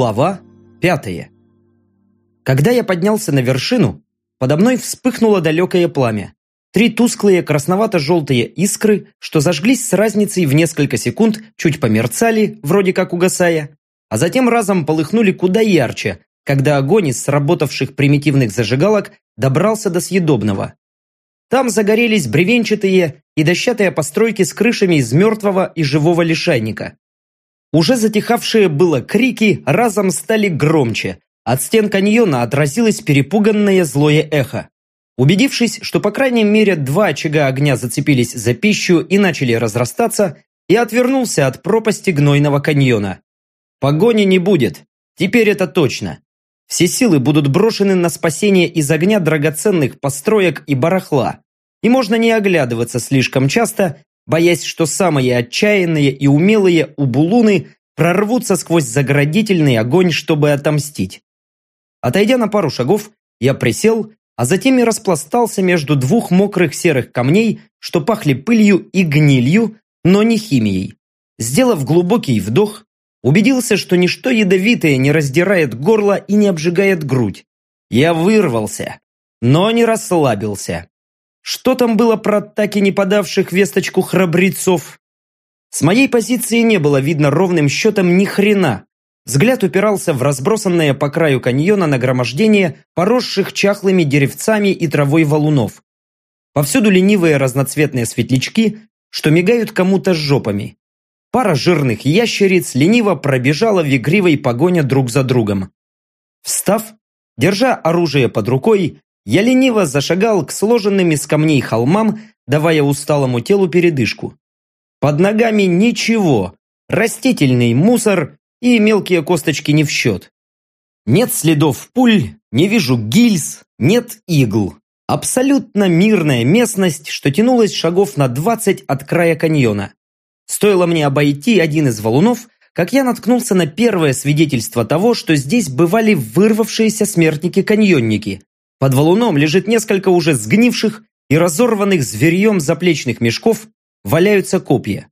Глава пятая. Когда я поднялся на вершину, подо мной вспыхнуло далекое пламя. Три тусклые красновато-желтые искры, что зажглись с разницей в несколько секунд, чуть померцали, вроде как угасая, а затем разом полыхнули куда ярче, когда огонь из сработавших примитивных зажигалок добрался до съедобного. Там загорелись бревенчатые и дощатые постройки с крышами из мертвого и живого лишайника. Уже затихавшие было крики разом стали громче. От стен каньона отразилось перепуганное злое эхо. Убедившись, что по крайней мере два очага огня зацепились за пищу и начали разрастаться, я отвернулся от пропасти гнойного каньона. Погони не будет. Теперь это точно. Все силы будут брошены на спасение из огня драгоценных построек и барахла. И можно не оглядываться слишком часто, боясь, что самые отчаянные и умелые убулуны прорвутся сквозь заградительный огонь, чтобы отомстить. Отойдя на пару шагов, я присел, а затем и распластался между двух мокрых серых камней, что пахли пылью и гнилью, но не химией. Сделав глубокий вдох, убедился, что ничто ядовитое не раздирает горло и не обжигает грудь. Я вырвался, но не расслабился. Что там было про так и не подавших весточку храбрецов? С моей позиции не было видно ровным счетом ни хрена. Взгляд упирался в разбросанное по краю каньона нагромождение поросших чахлыми деревцами и травой валунов. Повсюду ленивые разноцветные светлячки, что мигают кому-то жопами. Пара жирных ящериц лениво пробежала в игривой погоне друг за другом. Встав, держа оружие под рукой, я лениво зашагал к сложенным из камней холмам, давая усталому телу передышку. Под ногами ничего, растительный мусор и мелкие косточки не в счет. Нет следов пуль, не вижу гильз, нет игл. Абсолютно мирная местность, что тянулась шагов на 20 от края каньона. Стоило мне обойти один из валунов, как я наткнулся на первое свидетельство того, что здесь бывали вырвавшиеся смертники-каньонники. Под валуном лежит несколько уже сгнивших и разорванных зверьем заплечных мешков, валяются копья.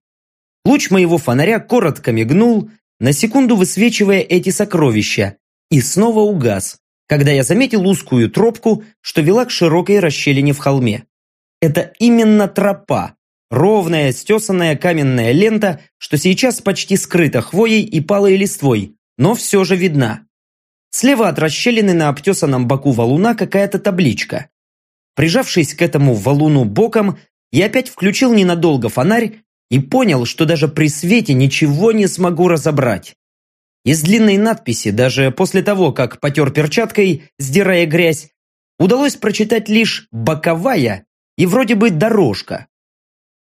Луч моего фонаря коротко мигнул, на секунду высвечивая эти сокровища, и снова угас, когда я заметил узкую тропку, что вела к широкой расщелине в холме. Это именно тропа, ровная, стесанная каменная лента, что сейчас почти скрыта хвоей и палой листвой, но все же видна. Слева от расщелины на обтесанном боку валуна какая-то табличка. Прижавшись к этому валуну боком, я опять включил ненадолго фонарь и понял, что даже при свете ничего не смогу разобрать. Из длинной надписи, даже после того, как потер перчаткой, сдирая грязь, удалось прочитать лишь «боковая» и вроде бы «дорожка».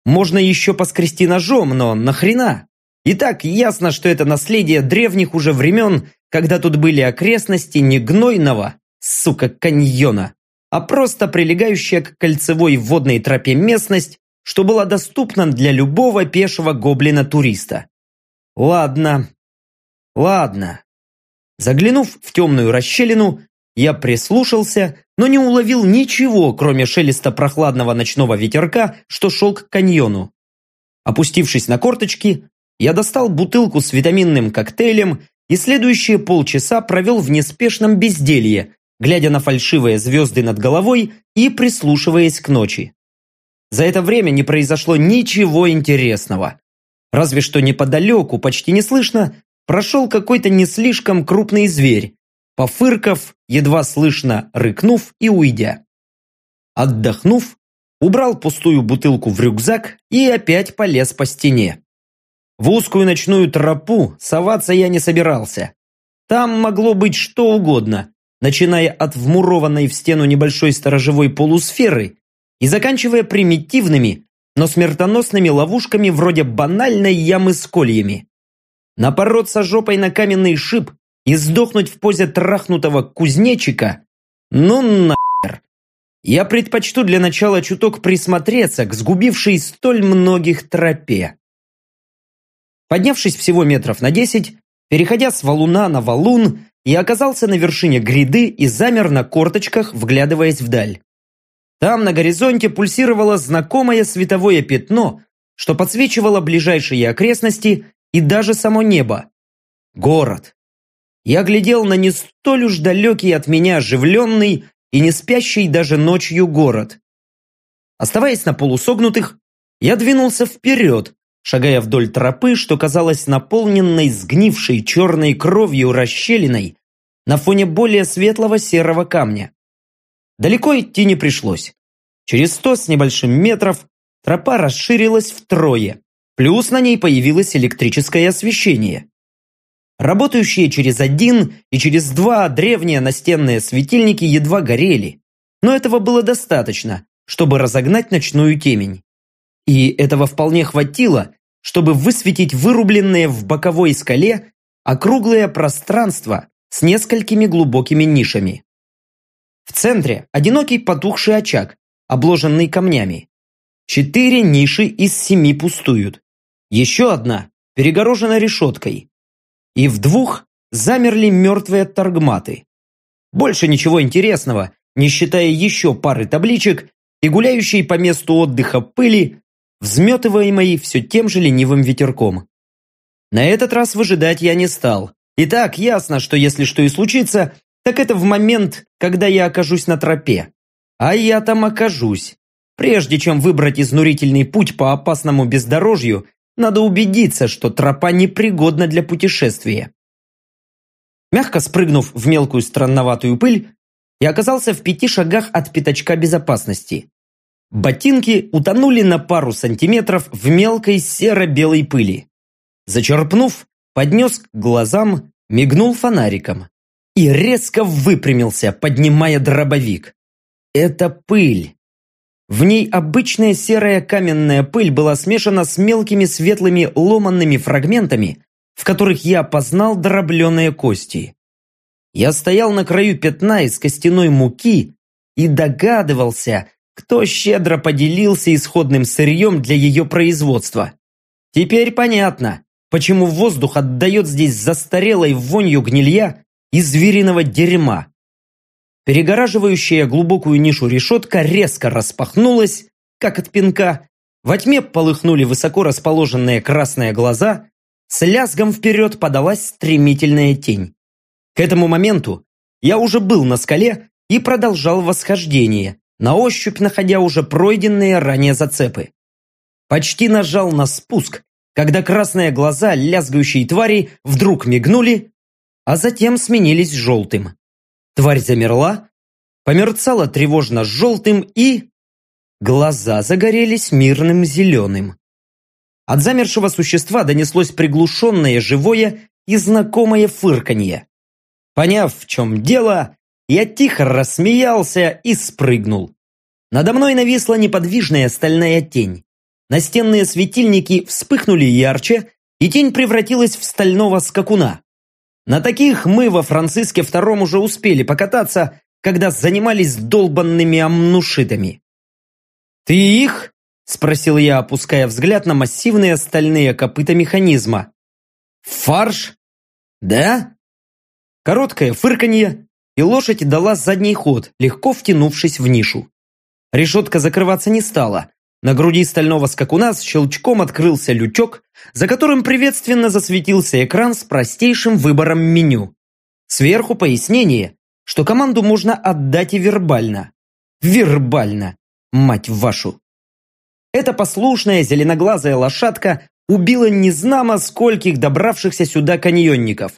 Можно еще поскрести ножом, но нахрена? И так ясно, что это наследие древних уже времен, когда тут были окрестности не гнойного, сука, каньона, а просто прилегающая к кольцевой водной тропе местность, что была доступна для любого пешего гоблина-туриста. Ладно, ладно. Заглянув в темную расщелину, я прислушался, но не уловил ничего, кроме шелеста прохладного ночного ветерка, что шел к каньону. Опустившись на корточки, я достал бутылку с витаминным коктейлем и следующие полчаса провел в неспешном безделье, глядя на фальшивые звезды над головой и прислушиваясь к ночи. За это время не произошло ничего интересного. Разве что неподалеку, почти неслышно, прошел какой-то не слишком крупный зверь, пофырков, едва слышно рыкнув и уйдя. Отдохнув, убрал пустую бутылку в рюкзак и опять полез по стене. В узкую ночную тропу соваться я не собирался. Там могло быть что угодно, начиная от вмурованной в стену небольшой сторожевой полусферы и заканчивая примитивными, но смертоносными ловушками вроде банальной ямы с кольями. Напороться жопой на каменный шип и сдохнуть в позе трахнутого кузнечика? Ну нахер! Я предпочту для начала чуток присмотреться к сгубившей столь многих тропе. Поднявшись всего метров на десять, переходя с валуна на валун, я оказался на вершине гряды и замер на корточках, вглядываясь вдаль. Там на горизонте пульсировало знакомое световое пятно, что подсвечивало ближайшие окрестности и даже само небо. Город. я глядел на не столь уж далекий от меня оживленный и не спящий даже ночью город. Оставаясь на полусогнутых, я двинулся вперед, шагая вдоль тропы, что казалось наполненной сгнившей черной кровью расщелиной на фоне более светлого серого камня. Далеко идти не пришлось. Через сто с небольшим метров тропа расширилась втрое, плюс на ней появилось электрическое освещение. Работающие через один и через два древние настенные светильники едва горели, но этого было достаточно, чтобы разогнать ночную темень. И этого вполне хватило, чтобы высветить вырубленные в боковой скале округлое пространство с несколькими глубокими нишами. В центре одинокий потухший очаг, обложенный камнями. Четыре ниши из семи пустуют. Еще одна перегорожена решеткой. И в двух замерли мертвые торгматы. Больше ничего интересного, не считая еще пары табличек и гуляющей по месту отдыха пыли, взметываемой все тем же ленивым ветерком. На этот раз выжидать я не стал. И так ясно, что если что и случится, так это в момент, когда я окажусь на тропе. А я там окажусь. Прежде чем выбрать изнурительный путь по опасному бездорожью, надо убедиться, что тропа непригодна для путешествия. Мягко спрыгнув в мелкую странноватую пыль, я оказался в пяти шагах от пятачка безопасности. Ботинки утонули на пару сантиметров в мелкой серо-белой пыли. Зачерпнув, поднес к глазам, мигнул фонариком и резко выпрямился, поднимая дробовик. Это пыль. В ней обычная серая каменная пыль была смешана с мелкими светлыми ломанными фрагментами, в которых я опознал дробленые кости. Я стоял на краю пятна из костяной муки и догадывался, кто щедро поделился исходным сырьем для ее производства. Теперь понятно, почему воздух отдает здесь застарелой вонью гнилья и звериного дерьма. Перегораживающая глубокую нишу решетка резко распахнулась, как от пинка. Во тьме полыхнули высоко расположенные красные глаза, с лязгом вперед подалась стремительная тень. К этому моменту я уже был на скале и продолжал восхождение, на ощупь находя уже пройденные ранее зацепы. Почти нажал на спуск, когда красные глаза лязгающей твари вдруг мигнули, а затем сменились желтым. Тварь замерла, померцала тревожно желтым и... Глаза загорелись мирным зеленым. От замершего существа донеслось приглушенное, живое и знакомое фырканье. Поняв, в чем дело, я тихо рассмеялся и спрыгнул. Надо мной нависла неподвижная стальная тень. Настенные светильники вспыхнули ярче, и тень превратилась в стального скакуна. На таких мы во Франциске втором уже успели покататься, когда занимались долбанными амнушитами. «Ты их?» – спросил я, опуская взгляд на массивные стальные копыта механизма. «Фарш?» «Да?» Короткое фырканье, и лошадь дала задний ход, легко втянувшись в нишу. Решетка закрываться не стала. На груди стального скакуна с щелчком открылся лючок, за которым приветственно засветился экран с простейшим выбором меню. Сверху пояснение, что команду можно отдать и вербально. Вербально, мать вашу. Эта послушная зеленоглазая лошадка убила незнамо скольких добравшихся сюда каньонников.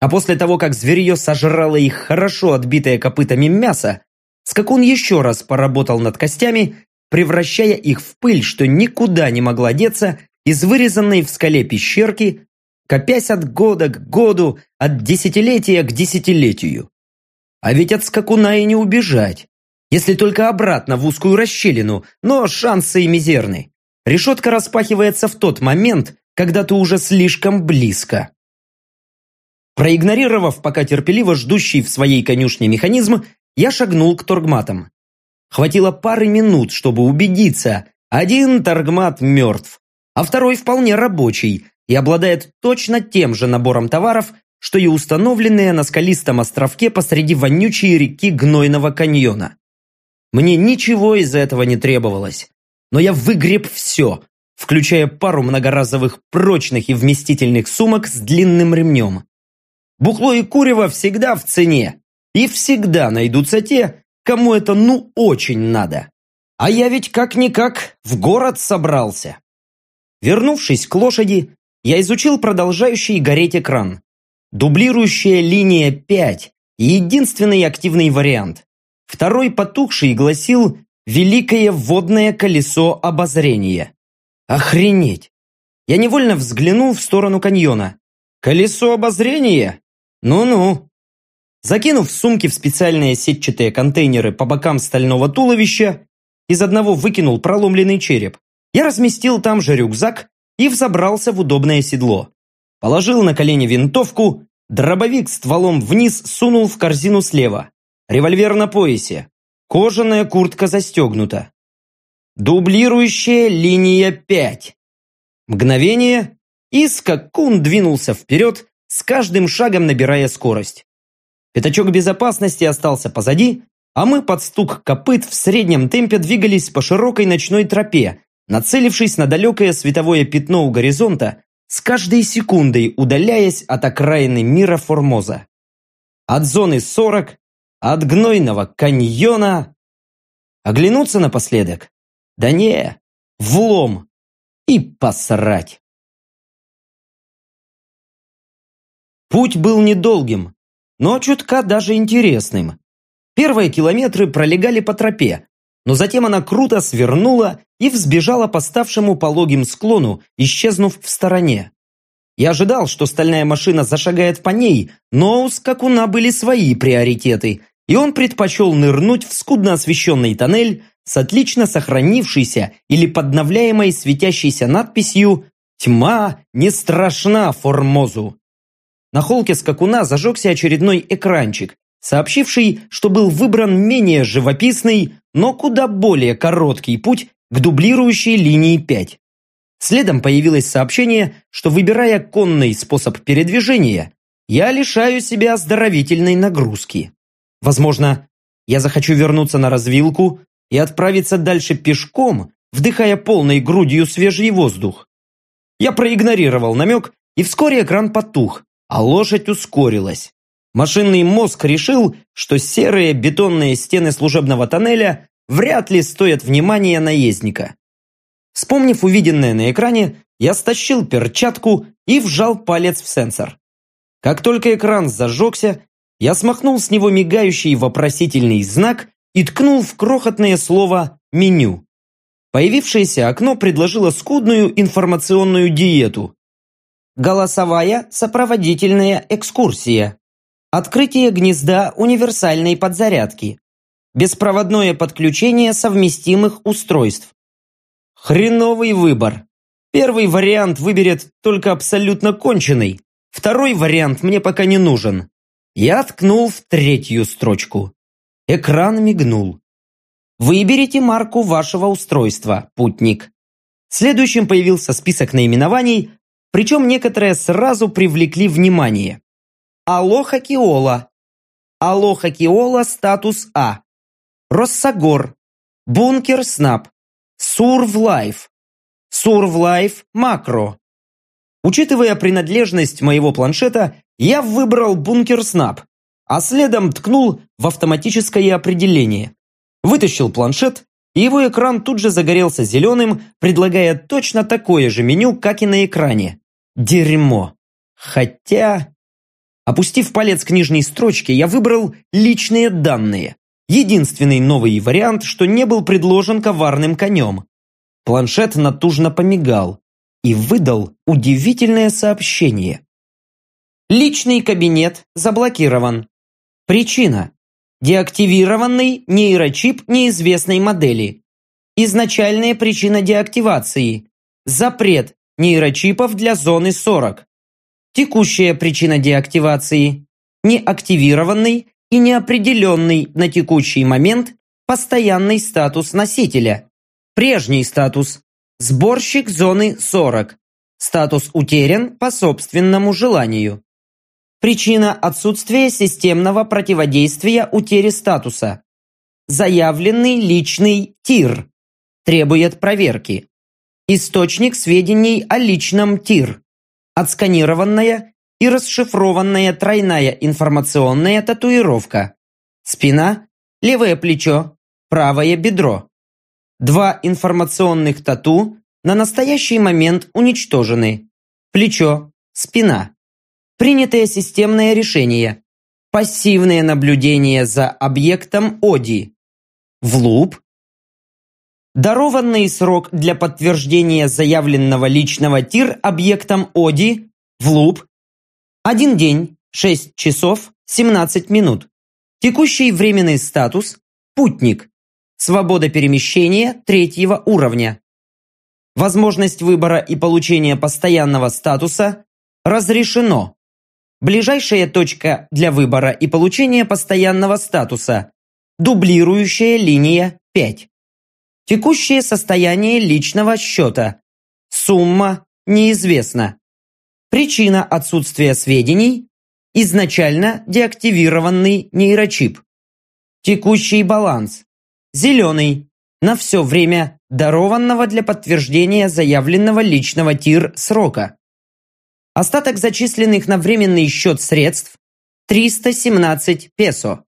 А после того, как зверье сожрало их хорошо отбитое копытами мясо, скакун еще раз поработал над костями, превращая их в пыль, что никуда не могла деться из вырезанной в скале пещерки, копясь от года к году, от десятилетия к десятилетию. А ведь от скакуна и не убежать, если только обратно в узкую расщелину, но шансы и мизерны. Решетка распахивается в тот момент, когда ты уже слишком близко. Проигнорировав пока терпеливо ждущий в своей конюшне механизм, я шагнул к торгматам. Хватило пары минут, чтобы убедиться, один торгмат мертв, а второй вполне рабочий и обладает точно тем же набором товаров, что и установленные на скалистом островке посреди вонючей реки Гнойного каньона. Мне ничего из этого не требовалось, но я выгреб все, включая пару многоразовых прочных и вместительных сумок с длинным ремнем. Бухло и курево всегда в цене. И всегда найдутся те, кому это ну очень надо. А я ведь как-никак в город собрался. Вернувшись к лошади, я изучил продолжающий гореть экран. Дублирующая линия 5 – единственный активный вариант. Второй потухший гласил «Великое водное колесо обозрения». Охренеть! Я невольно взглянул в сторону каньона. «Колесо обозрения? Ну-ну!» Закинув сумки в специальные сетчатые контейнеры по бокам стального туловища, из одного выкинул проломленный череп. Я разместил там же рюкзак и взобрался в удобное седло. Положил на колени винтовку, дробовик стволом вниз сунул в корзину слева. Револьвер на поясе. Кожаная куртка застегнута. Дублирующая линия 5. Мгновение, и скакун двинулся вперед, с каждым шагом набирая скорость. Пятачок безопасности остался позади, а мы под стук копыт в среднем темпе двигались по широкой ночной тропе, нацелившись на далекое световое пятно у горизонта, с каждой секундой удаляясь от окраины мира Формоза. От зоны 40, от гнойного каньона. Оглянуться напоследок? Да не, влом и посрать. Путь был недолгим, но чутка даже интересным. Первые километры пролегали по тропе, но затем она круто свернула и взбежала по ставшему пологим склону, исчезнув в стороне. Я ожидал, что стальная машина зашагает по ней, но у скакуна были свои приоритеты, и он предпочел нырнуть в скудно освещенный тоннель с отлично сохранившейся или подновляемой светящейся надписью «Тьма не страшна Формозу». На холке скакуна зажегся очередной экранчик, сообщивший, что был выбран менее живописный, но куда более короткий путь к дублирующей линии 5. Следом появилось сообщение, что выбирая конный способ передвижения, я лишаю себя оздоровительной нагрузки. Возможно, я захочу вернуться на развилку и отправиться дальше пешком, вдыхая полной грудью свежий воздух. Я проигнорировал намек, и вскоре экран потух, а лошадь ускорилась. Машинный мозг решил, что серые бетонные стены служебного тоннеля вряд ли стоят внимания наездника. Вспомнив увиденное на экране, я стащил перчатку и вжал палец в сенсор. Как только экран зажегся, я смахнул с него мигающий вопросительный знак и ткнул в крохотное слово «меню». Появившееся окно предложило скудную информационную диету. Голосовая сопроводительная экскурсия. Открытие гнезда универсальной подзарядки. Беспроводное подключение совместимых устройств. Хреновый выбор. Первый вариант выберет только абсолютно конченый. Второй вариант мне пока не нужен. Я ткнул в третью строчку. Экран мигнул. Выберите марку вашего устройства, путник. Следующим появился список наименований, причем некоторые сразу привлекли внимание. Алоха Киола. Алоха Киола статус А. Россогор. Бункер Снап. Сурвлайф. Сурвлайф макро. Учитывая принадлежность моего планшета, я выбрал бункер Снап, а следом ткнул в автоматическое определение. Вытащил планшет, и его экран тут же загорелся зеленым, предлагая точно такое же меню, как и на экране. Дерьмо. Хотя... Опустив палец к нижней строчке, я выбрал «Личные данные». Единственный новый вариант, что не был предложен коварным конем. Планшет натужно помигал и выдал удивительное сообщение. Личный кабинет заблокирован. Причина. Деактивированный нейрочип неизвестной модели. Изначальная причина деактивации. Запрет нейрочипов для зоны 40. Текущая причина деактивации. Неактивированный и неопределенный на текущий момент постоянный статус носителя. Прежний статус – сборщик зоны 40. Статус утерян по собственному желанию. Причина отсутствия системного противодействия утере статуса. Заявленный личный ТИР. Требует проверки. Источник сведений о личном ТИР. Отсканированная и расшифрованная тройная информационная татуировка. Спина, левое плечо, правое бедро. Два информационных тату на настоящий момент уничтожены. Плечо, спина. Принятое системное решение. Пассивное наблюдение за объектом ОДИ. В луп. Дарованный срок для подтверждения заявленного личного ТИР объектом ОДИ в луп. Один день, 6 часов, 17 минут. Текущий временный статус – путник. Свобода перемещения третьего уровня. Возможность выбора и получения постоянного статуса разрешено. Ближайшая точка для выбора и получения постоянного статуса. Дублирующая линия 5. Текущее состояние личного счета. Сумма неизвестна. Причина отсутствия сведений – изначально деактивированный нейрочип. Текущий баланс. Зеленый. На все время дарованного для подтверждения заявленного личного ТИР срока. Остаток зачисленных на временный счет средств – 317 песо.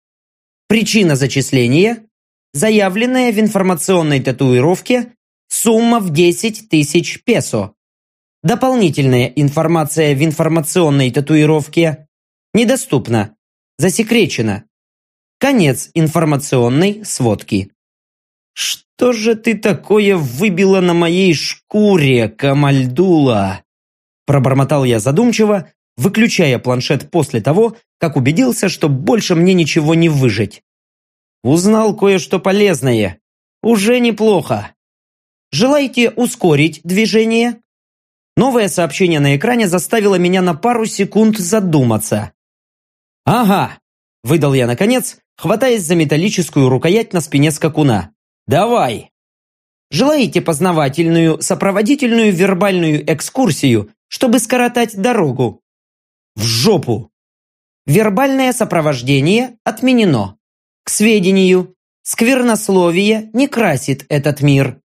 Причина зачисления – заявленная в информационной татуировке сумма в 10 тысяч песо. Дополнительная информация в информационной татуировке недоступна, засекречена. Конец информационной сводки. «Что же ты такое выбила на моей шкуре, Камальдула?» Пробормотал я задумчиво, выключая планшет после того, как убедился, что больше мне ничего не выжить. Узнал кое-что полезное. Уже неплохо. Желаете ускорить движение? Новое сообщение на экране заставило меня на пару секунд задуматься. «Ага», – выдал я наконец, хватаясь за металлическую рукоять на спине скакуна. Давай! Желаете познавательную, сопроводительную вербальную экскурсию, чтобы скоротать дорогу? В жопу! Вербальное сопровождение отменено. К сведению, сквернословие не красит этот мир.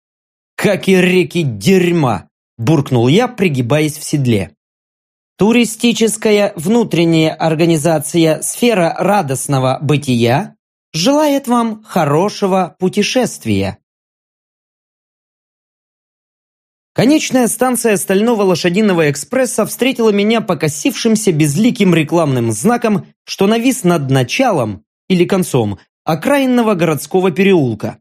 Как и реки дерьма, буркнул я, пригибаясь в седле. Туристическая внутренняя организация «Сфера радостного бытия» желает вам хорошего путешествия. Конечная станция Стального лошадиного экспресса встретила меня покосившимся безликим рекламным знаком, что навис над началом или концом окраинного городского переулка.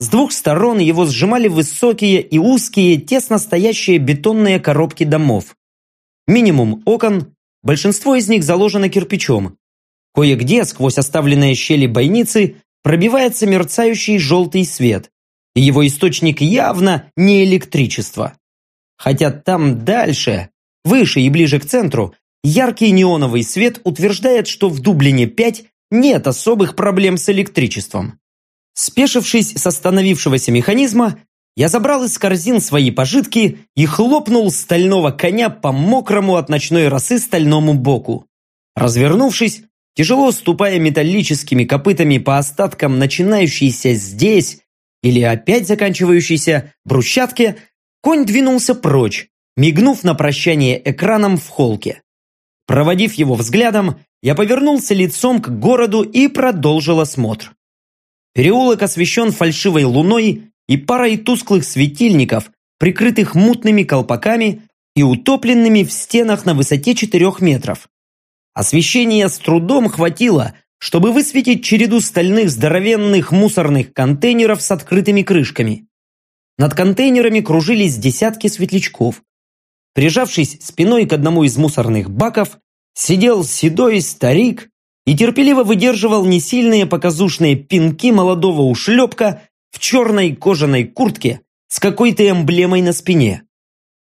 С двух сторон его сжимали высокие и узкие, тесно стоящие бетонные коробки домов. Минимум окон, большинство из них заложено кирпичом, Кое-где сквозь оставленные щели бойницы пробивается мерцающий желтый свет. Его источник явно не электричество. Хотя там дальше, выше и ближе к центру, яркий неоновый свет утверждает, что в Дублине 5 нет особых проблем с электричеством. Спешившись с остановившегося механизма, я забрал из корзин свои пожитки и хлопнул стального коня по мокрому от ночной росы стальному боку. Развернувшись, Тяжело ступая металлическими копытами по остаткам начинающейся здесь или опять заканчивающейся брусчатке, конь двинулся прочь, мигнув на прощание экраном в холке. Проводив его взглядом, я повернулся лицом к городу и продолжил осмотр. Переулок освещен фальшивой луной и парой тусклых светильников, прикрытых мутными колпаками и утопленными в стенах на высоте четырех метров. Освещения с трудом хватило, чтобы высветить череду стальных здоровенных мусорных контейнеров с открытыми крышками. Над контейнерами кружились десятки светлячков. Прижавшись спиной к одному из мусорных баков, сидел седой старик и терпеливо выдерживал несильные показушные пинки молодого ушлепка в черной кожаной куртке с какой-то эмблемой на спине.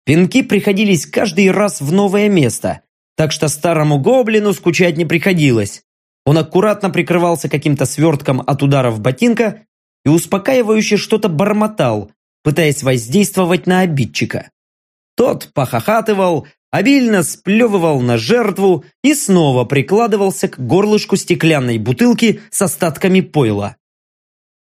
Пинки приходились каждый раз в новое место, так что старому гоблину скучать не приходилось. Он аккуратно прикрывался каким-то свертком от ударов ботинка и успокаивающе что-то бормотал, пытаясь воздействовать на обидчика. Тот похохатывал, обильно сплевывал на жертву и снова прикладывался к горлышку стеклянной бутылки с остатками пойла.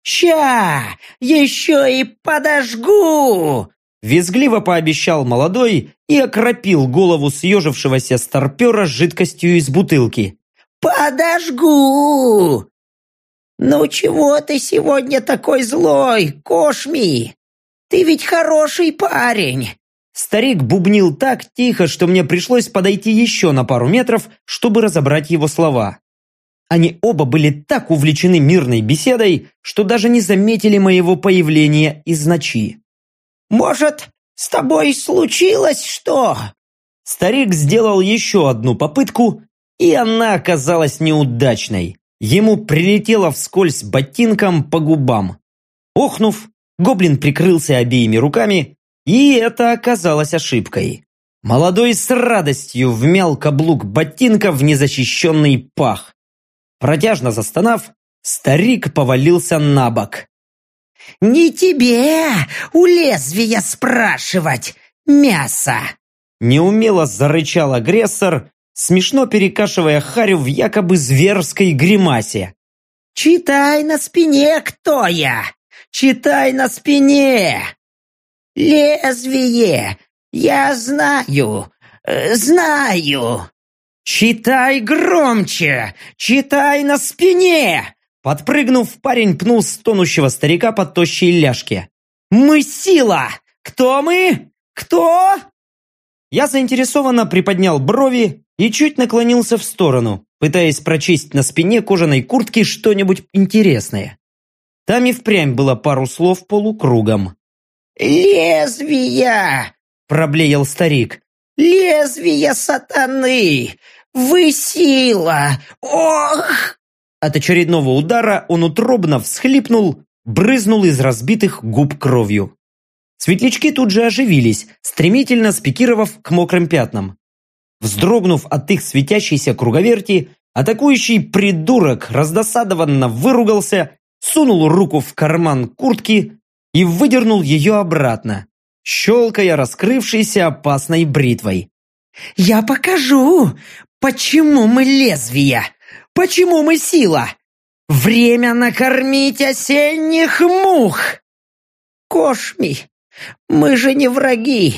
«Ща! Еще и подожгу!» Визгливо пообещал молодой и окропил голову съежившегося старпера жидкостью из бутылки. «Подожгу!» «Ну чего ты сегодня такой злой, Кошми? Ты ведь хороший парень!» Старик бубнил так тихо, что мне пришлось подойти еще на пару метров, чтобы разобрать его слова. Они оба были так увлечены мирной беседой, что даже не заметили моего появления из ночи. «Может, с тобой случилось что?» Старик сделал еще одну попытку, и она оказалась неудачной. Ему прилетело вскользь ботинком по губам. Охнув, гоблин прикрылся обеими руками, и это оказалось ошибкой. Молодой с радостью вмял каблук ботинка в незащищенный пах. Протяжно застонав, старик повалился на бок. «Не тебе у лезвия спрашивать, мясо!» Неумело зарычал агрессор, смешно перекашивая Харю в якобы зверской гримасе. «Читай на спине, кто я! Читай на спине! Лезвие! Я знаю, э, знаю!» «Читай громче! Читай на спине!» Подпрыгнув, парень пнул стонущего старика под тощей ляжки. «Мы сила! Кто мы? Кто?» Я заинтересованно приподнял брови и чуть наклонился в сторону, пытаясь прочесть на спине кожаной куртки что-нибудь интересное. Там и впрямь было пару слов полукругом. «Лезвия!» – проблеял старик. «Лезвия сатаны! Вы сила! Ох!» От очередного удара он утробно всхлипнул, брызнул из разбитых губ кровью. Светлячки тут же оживились, стремительно спикировав к мокрым пятнам. Вздрогнув от их светящейся круговерти, атакующий придурок раздосадованно выругался, сунул руку в карман куртки и выдернул ее обратно, щелкая раскрывшейся опасной бритвой. «Я покажу, почему мы лезвия, почему мы сила. Время накормить осенних мух!» «Кошми, мы же не враги,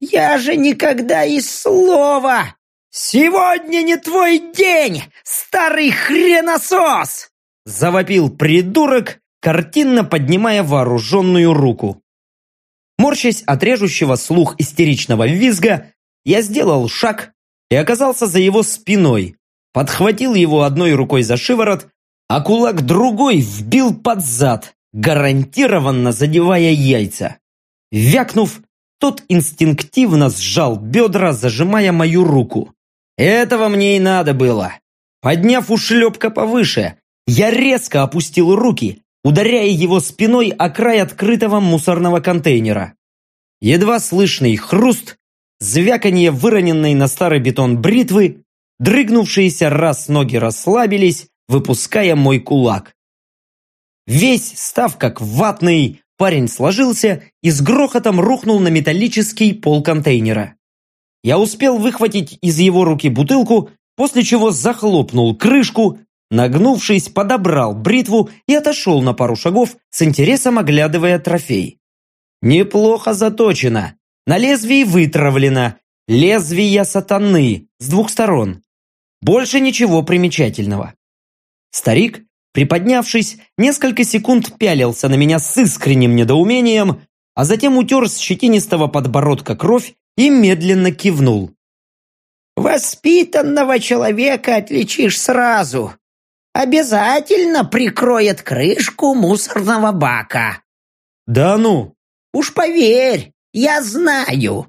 я же никогда и слова!» «Сегодня не твой день, старый хреносос!» Завопил придурок, картинно поднимая вооруженную руку. Морщась от режущего слух истеричного визга, я сделал шаг и оказался за его спиной, подхватил его одной рукой за шиворот, а кулак другой вбил под зад, гарантированно задевая яйца. Вякнув, тот инстинктивно сжал бедра, зажимая мою руку. Этого мне и надо было. Подняв ушлепка повыше, я резко опустил руки, ударяя его спиной о край открытого мусорного контейнера. Едва слышный хруст, звяканье выроненной на старый бетон бритвы, дрыгнувшиеся раз ноги расслабились, выпуская мой кулак. Весь, став как ватный, парень сложился и с грохотом рухнул на металлический пол контейнера. Я успел выхватить из его руки бутылку, после чего захлопнул крышку, Нагнувшись, подобрал бритву и отошел на пару шагов, с интересом оглядывая трофей. Неплохо заточено. На лезвии вытравлено. Лезвие сатаны с двух сторон. Больше ничего примечательного. Старик, приподнявшись, несколько секунд пялился на меня с искренним недоумением, а затем утер с щетинистого подбородка кровь и медленно кивнул. «Воспитанного человека отличишь сразу обязательно прикроет крышку мусорного бака. Да ну? Уж поверь, я знаю.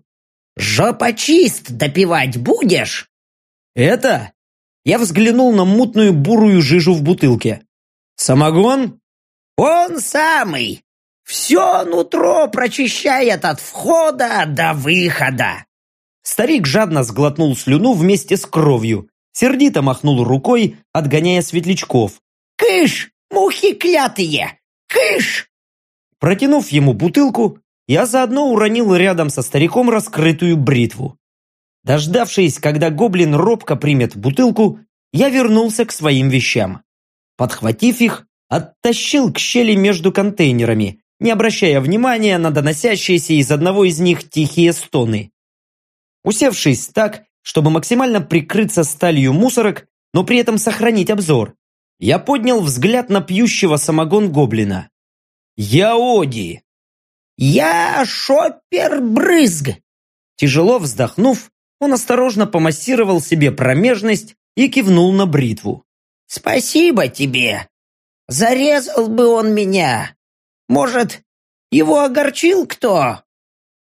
Жопочист допивать будешь? Это? Я взглянул на мутную бурую жижу в бутылке. Самогон? Он самый. Все нутро прочищает от входа до выхода. Старик жадно сглотнул слюну вместе с кровью сердито махнул рукой, отгоняя светлячков. «Кыш, мухи клятые! Кыш!» Протянув ему бутылку, я заодно уронил рядом со стариком раскрытую бритву. Дождавшись, когда гоблин робко примет бутылку, я вернулся к своим вещам. Подхватив их, оттащил к щели между контейнерами, не обращая внимания на доносящиеся из одного из них тихие стоны. Усевшись так, чтобы максимально прикрыться сталью мусорок, но при этом сохранить обзор, я поднял взгляд на пьющего самогон гоблина. «Я Оди!» «Я Шоппер-брызг!» Тяжело вздохнув, он осторожно помассировал себе промежность и кивнул на бритву. «Спасибо тебе! Зарезал бы он меня! Может, его огорчил кто?»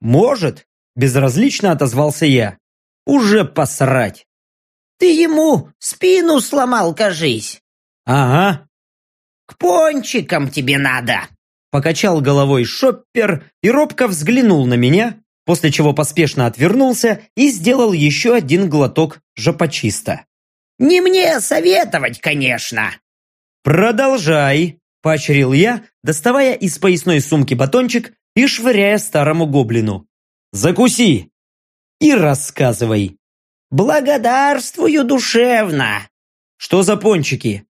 «Может», — безразлично отозвался я. «Уже посрать!» «Ты ему спину сломал, кажись!» «Ага!» «К пончикам тебе надо!» Покачал головой шоппер и робко взглянул на меня, после чего поспешно отвернулся и сделал еще один глоток жопочиста. «Не мне советовать, конечно!» «Продолжай!» – поощрил я, доставая из поясной сумки батончик и швыряя старому гоблину. «Закуси! И рассказывай!» «Благодарствую душевно!» «Что за пончики?»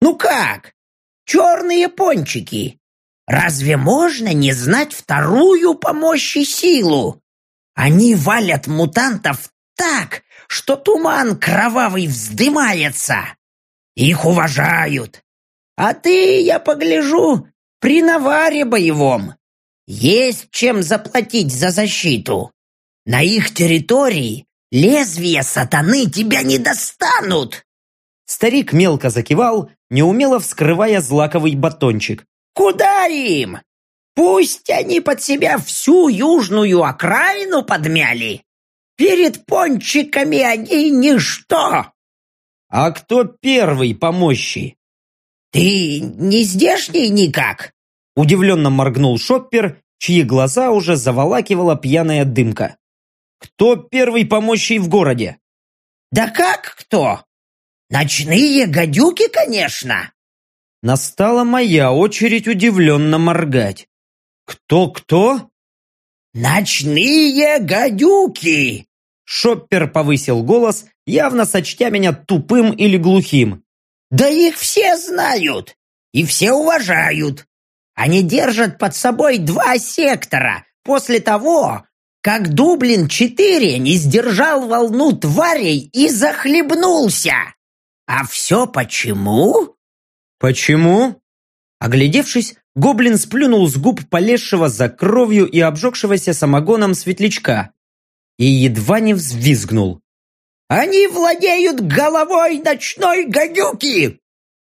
«Ну как? Черные пончики! Разве можно не знать вторую по мощи силу? Они валят мутантов так, что туман кровавый вздымается. Их уважают. А ты, я погляжу, при наваре боевом. Есть чем заплатить за защиту. На их территории лезвия сатаны тебя не достанут. Старик мелко закивал, неумело вскрывая злаковый батончик. Куда им? Пусть они под себя всю южную окраину подмяли. Перед пончиками они ничто. А кто первый по мощи? Ты не здешний никак? Удивленно моргнул Шоппер, чьи глаза уже заволакивала пьяная дымка. Кто первый по мощи в городе? Да как кто? Ночные гадюки, конечно. Настала моя очередь удивленно моргать. «Кто-кто?» «Ночные гадюки!» Шоппер повысил голос, явно сочтя меня тупым или глухим. «Да их все знают и все уважают. Они держат под собой два сектора после того, как Дублин-4 не сдержал волну тварей и захлебнулся. А все почему?» «Почему?» Оглядевшись, гоблин сплюнул с губ полезшего за кровью и обжегшегося самогоном светлячка и едва не взвизгнул. «Они владеют головой ночной гадюки!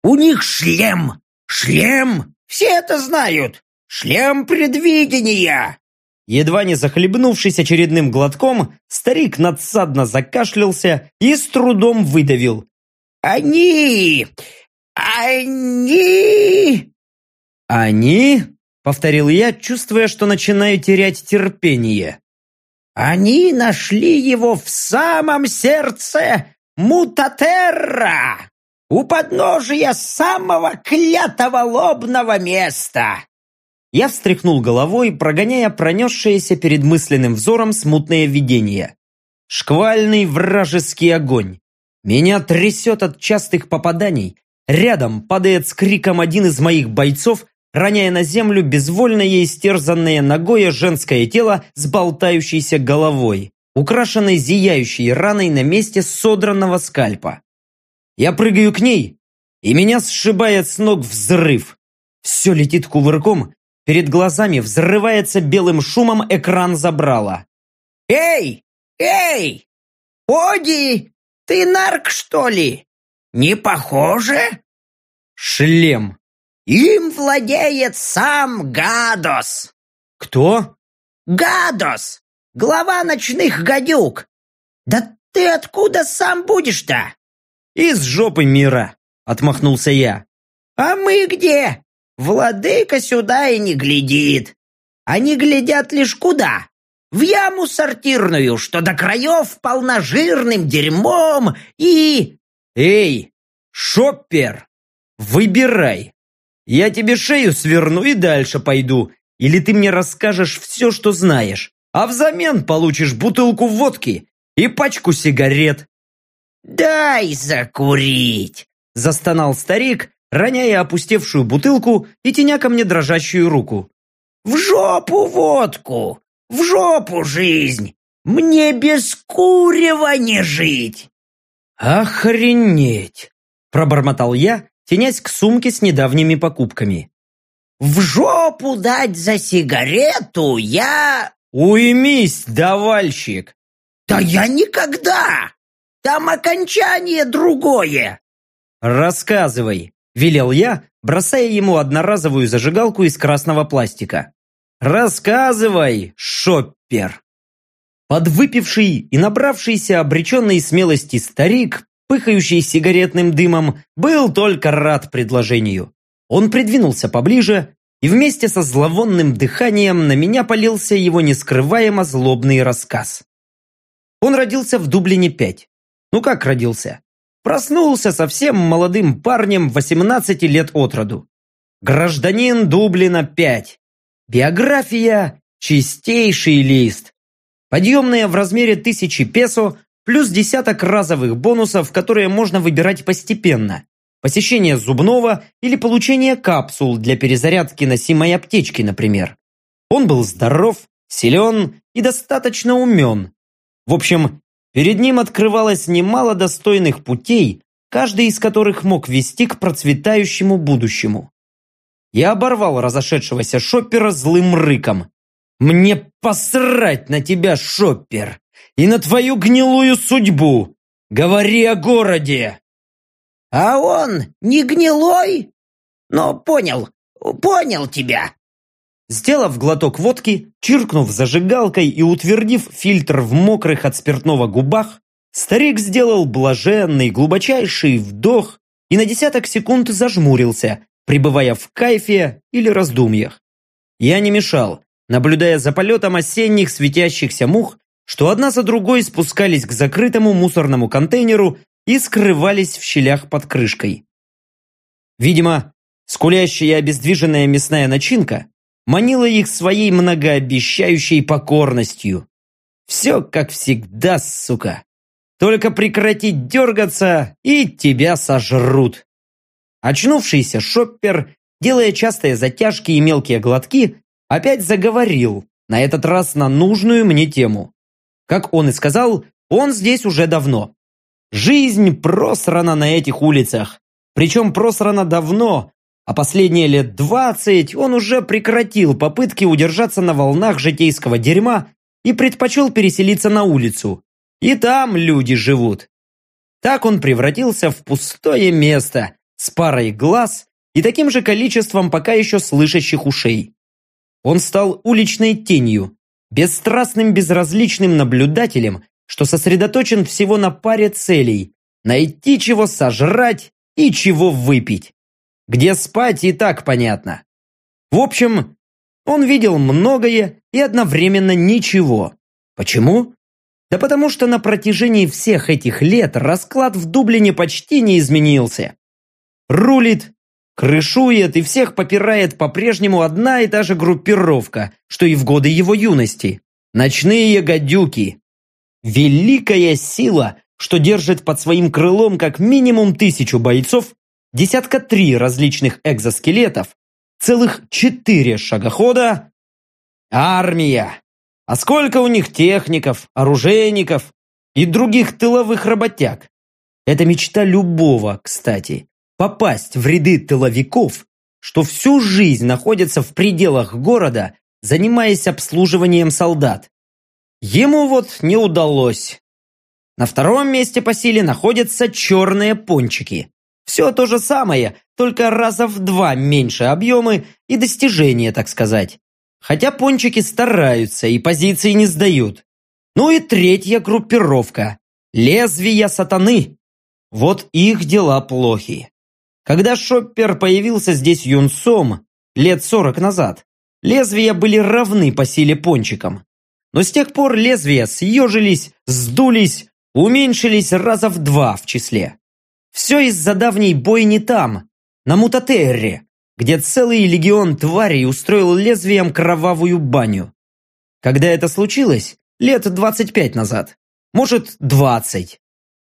У них шлем! Шлем! Все это знают! Шлем предвидения!» Едва не захлебнувшись очередным глотком, старик надсадно закашлялся и с трудом выдавил. «Они! «Они...» «Они?» — повторил я, чувствуя, что начинаю терять терпение. «Они нашли его в самом сердце Мутатерра, у подножия самого клятого лобного места!» Я встряхнул головой, прогоняя пронесшееся перед мысленным взором смутное видение. Шквальный вражеский огонь. Меня трясет от частых попаданий, Рядом падает с криком один из моих бойцов, роняя на землю безвольное истерзанное ногое женское тело с болтающейся головой, украшенной зияющей раной на месте содранного скальпа. Я прыгаю к ней, и меня сшибает с ног взрыв. Все летит кувырком, перед глазами взрывается белым шумом экран забрала. «Эй! Эй! Оди! Ты нарк, что ли?» Не похоже? Шлем. Им владеет сам Гадос. Кто? Гадос, глава ночных гадюк. Да ты откуда сам будешь-то? Из жопы мира, отмахнулся я. А мы где? Владыка сюда и не глядит. Они глядят лишь куда? В яму сортирную, что до краев полна жирным дерьмом и... «Эй, шоппер, выбирай. Я тебе шею сверну и дальше пойду, или ты мне расскажешь все, что знаешь, а взамен получишь бутылку водки и пачку сигарет». «Дай закурить!» – застонал старик, роняя опустевшую бутылку и теня ко мне дрожащую руку. В жопу водку! В жопу жизнь! Мне без курева не жить!» «Охренеть!» – пробормотал я, тенясь к сумке с недавними покупками. «В жопу дать за сигарету я...» «Уймись, давальщик!» «Да я никогда! Там окончание другое!» «Рассказывай!» – велел я, бросая ему одноразовую зажигалку из красного пластика. «Рассказывай, шоппер!» Подвыпивший и набравшийся обреченной смелости старик, пыхающий сигаретным дымом, был только рад предложению. Он придвинулся поближе, и вместе со зловонным дыханием на меня полился его нескрываемо злобный рассказ. Он родился в Дублине 5. Ну как родился? Проснулся совсем молодым парнем 18 лет от роду. Гражданин Дублина 5. Биография – чистейший лист. Подъемная в размере тысячи песо плюс десяток разовых бонусов, которые можно выбирать постепенно. Посещение зубного или получение капсул для перезарядки носимой аптечки, например. Он был здоров, силен и достаточно умен. В общем, перед ним открывалось немало достойных путей, каждый из которых мог вести к процветающему будущему. Я оборвал разошедшегося шоппера злым рыком. «Мне посрать на тебя, шоппер, и на твою гнилую судьбу! Говори о городе!» «А он не гнилой? Но понял, понял тебя!» Сделав глоток водки, чиркнув зажигалкой и утвердив фильтр в мокрых от спиртного губах, старик сделал блаженный глубочайший вдох и на десяток секунд зажмурился, пребывая в кайфе или раздумьях. Я не мешал, наблюдая за полетом осенних светящихся мух, что одна за другой спускались к закрытому мусорному контейнеру и скрывались в щелях под крышкой. Видимо, скулящая обездвиженная мясная начинка манила их своей многообещающей покорностью. Все как всегда, сука. Только прекратить дергаться, и тебя сожрут. Очнувшийся шоппер, делая частые затяжки и мелкие глотки, опять заговорил, на этот раз на нужную мне тему. Как он и сказал, он здесь уже давно. Жизнь просрана на этих улицах. Причем просрана давно, а последние лет двадцать он уже прекратил попытки удержаться на волнах житейского дерьма и предпочел переселиться на улицу. И там люди живут. Так он превратился в пустое место, с парой глаз и таким же количеством пока еще слышащих ушей. Он стал уличной тенью, бесстрастным безразличным наблюдателем, что сосредоточен всего на паре целей – найти чего сожрать и чего выпить. Где спать и так понятно. В общем, он видел многое и одновременно ничего. Почему? Да потому что на протяжении всех этих лет расклад в Дублине почти не изменился. Рулит, крышует и всех попирает по-прежнему одна и та же группировка, что и в годы его юности. Ночные гадюки. Великая сила, что держит под своим крылом как минимум тысячу бойцов, десятка три различных экзоскелетов, целых четыре шагохода. Армия! А сколько у них техников, оружейников и других тыловых работяг? Это мечта любого, кстати попасть в ряды тыловиков, что всю жизнь находятся в пределах города, занимаясь обслуживанием солдат. Ему вот не удалось. На втором месте по силе находятся черные пончики. Все то же самое, только раза в два меньше объемы и достижения, так сказать. Хотя пончики стараются и позиции не сдают. Ну и третья группировка. Лезвия сатаны. Вот их дела плохи. Когда Шоппер появился здесь юнцом, лет сорок назад, лезвия были равны по силе пончикам. Но с тех пор лезвия съежились, сдулись, уменьшились раза в два в числе. Все из-за давней бойни там, на Мутатерре, где целый легион тварей устроил лезвием кровавую баню. Когда это случилось? Лет 25 назад. Может, 20.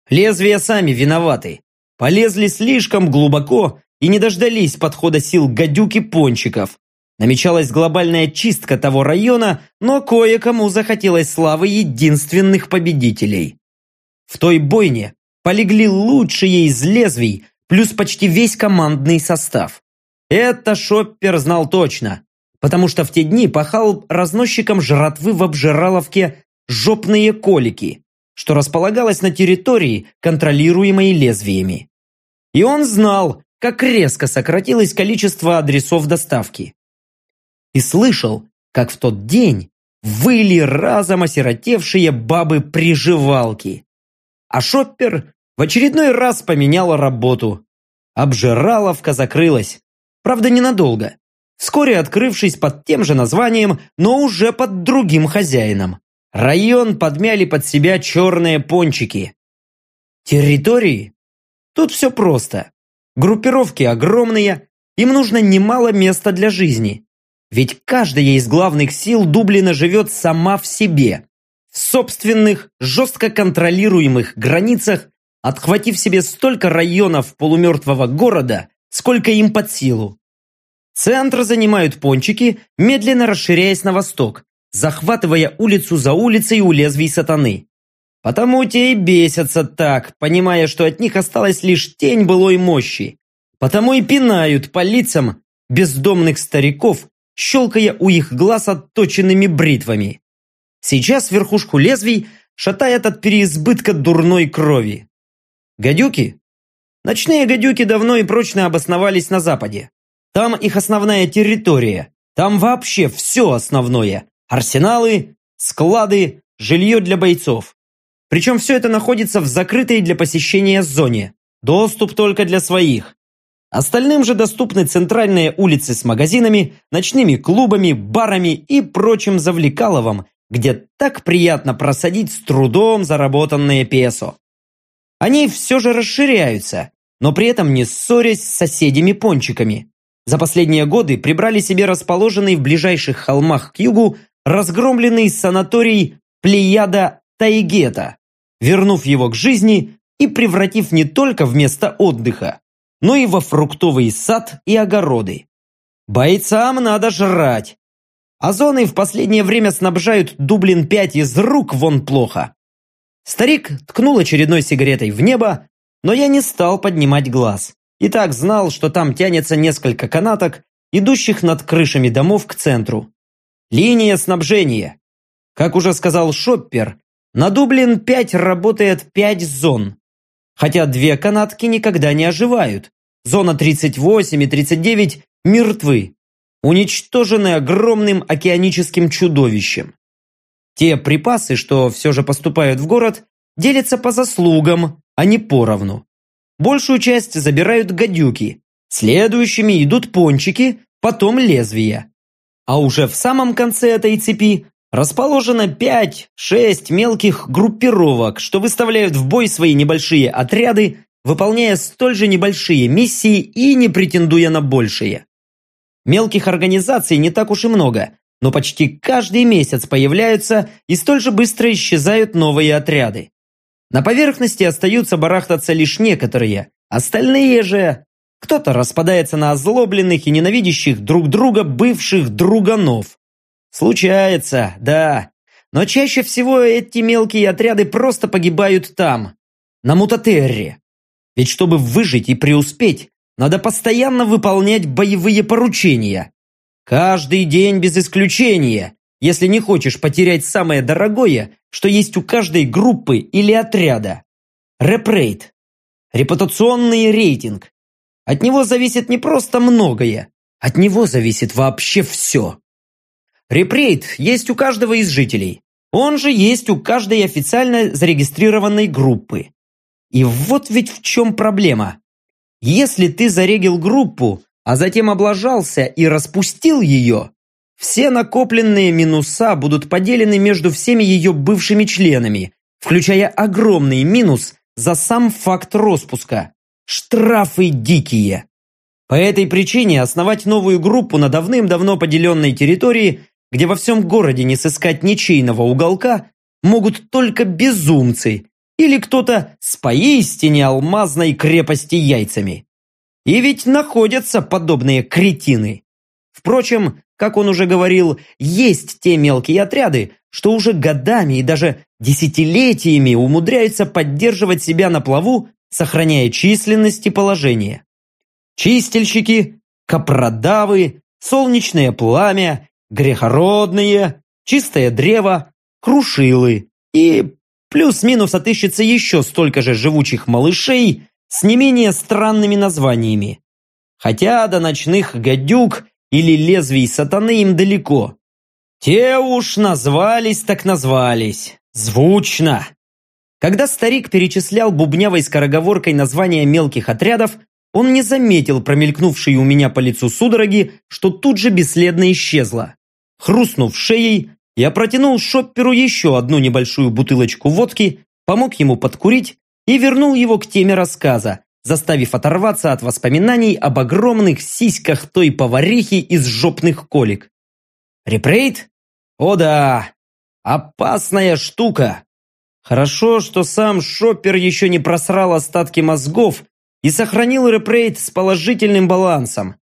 Лезвия сами виноваты полезли слишком глубоко и не дождались подхода сил гадюки пончиков. Намечалась глобальная чистка того района, но кое-кому захотелось славы единственных победителей. В той бойне полегли лучшие из лезвий, плюс почти весь командный состав. Это Шоппер знал точно, потому что в те дни пахал разносчиком жратвы в обжираловке «Жопные колики», что располагалось на территории, контролируемой лезвиями. И он знал, как резко сократилось количество адресов доставки. И слышал, как в тот день выли разом осиротевшие бабы-приживалки. А шоппер в очередной раз поменял работу. Обжираловка закрылась. Правда, ненадолго. Вскоре открывшись под тем же названием, но уже под другим хозяином. Район подмяли под себя черные пончики. Территории? Тут все просто. Группировки огромные, им нужно немало места для жизни. Ведь каждая из главных сил Дублина живет сама в себе, в собственных, жестко контролируемых границах, отхватив себе столько районов полумертвого города, сколько им под силу. Центр занимают пончики, медленно расширяясь на восток, захватывая улицу за улицей у лезвий сатаны. Потому те и бесятся так, понимая, что от них осталась лишь тень былой мощи. Потому и пинают по лицам бездомных стариков, щелкая у их глаз отточенными бритвами. Сейчас верхушку лезвий шатает от переизбытка дурной крови. Гадюки? Ночные гадюки давно и прочно обосновались на западе. Там их основная территория. Там вообще все основное. Арсеналы, склады, жилье для бойцов. Причем все это находится в закрытой для посещения зоне. Доступ только для своих. Остальным же доступны центральные улицы с магазинами, ночными клубами, барами и прочим завлекаловым, где так приятно просадить с трудом заработанные песо. Они все же расширяются, но при этом не ссорясь с соседями-пончиками. За последние годы прибрали себе расположенный в ближайших холмах к югу разгромленный санаторий Плеяда Тайгета, вернув его к жизни и превратив не только в место отдыха, но и во фруктовый сад и огороды. Бойцам надо жрать. Озоны в последнее время снабжают Дублин-5 из рук вон плохо. Старик ткнул очередной сигаретой в небо, но я не стал поднимать глаз. И так знал, что там тянется несколько канаток, идущих над крышами домов к центру. Линия снабжения. Как уже сказал Шоппер, на Дублин-5 работает 5 зон. Хотя две канатки никогда не оживают. Зона 38 и 39 мертвы, уничтожены огромным океаническим чудовищем. Те припасы, что все же поступают в город, делятся по заслугам, а не поровну. Большую часть забирают гадюки, следующими идут пончики, потом лезвия. А уже в самом конце этой цепи расположено 5-6 мелких группировок, что выставляют в бой свои небольшие отряды, выполняя столь же небольшие миссии и не претендуя на большие. Мелких организаций не так уж и много, но почти каждый месяц появляются и столь же быстро исчезают новые отряды. На поверхности остаются барахтаться лишь некоторые, остальные же кто-то распадается на озлобленных и ненавидящих друг друга бывших друганов. Случается, да. Но чаще всего эти мелкие отряды просто погибают там, на Мутатерре. Ведь чтобы выжить и преуспеть, надо постоянно выполнять боевые поручения. Каждый день без исключения, если не хочешь потерять самое дорогое, что есть у каждой группы или отряда. Репрейт. Репутационный рейтинг. От него зависит не просто многое, от него зависит вообще все. Репрейт есть у каждого из жителей. Он же есть у каждой официально зарегистрированной группы. И вот ведь в чем проблема. Если ты зарегил группу, а затем облажался и распустил ее, все накопленные минуса будут поделены между всеми ее бывшими членами, включая огромный минус за сам факт распуска. Штрафы дикие. По этой причине основать новую группу на давным-давно поделенной территории где во всем городе не сыскать ничейного уголка, могут только безумцы или кто-то с поистине алмазной крепости яйцами. И ведь находятся подобные кретины. Впрочем, как он уже говорил, есть те мелкие отряды, что уже годами и даже десятилетиями умудряются поддерживать себя на плаву, сохраняя численность и положение. Чистильщики, капродавы, солнечное пламя, грехородные, чистое древо, крушилы и плюс-минус отыщется еще столько же живучих малышей с не менее странными названиями. Хотя до ночных гадюк или лезвий сатаны им далеко. Те уж назвались так назвались. Звучно. Когда старик перечислял бубнявой скороговоркой названия мелких отрядов, он не заметил промелькнувшей у меня по лицу судороги, что тут же бесследно исчезла. Хрустнув шеей, я протянул шопперу еще одну небольшую бутылочку водки, помог ему подкурить и вернул его к теме рассказа, заставив оторваться от воспоминаний об огромных сиськах той поварихи из жопных колик. Репрейт? О да, опасная штука. Хорошо, что сам шоппер еще не просрал остатки мозгов и сохранил репрейт с положительным балансом.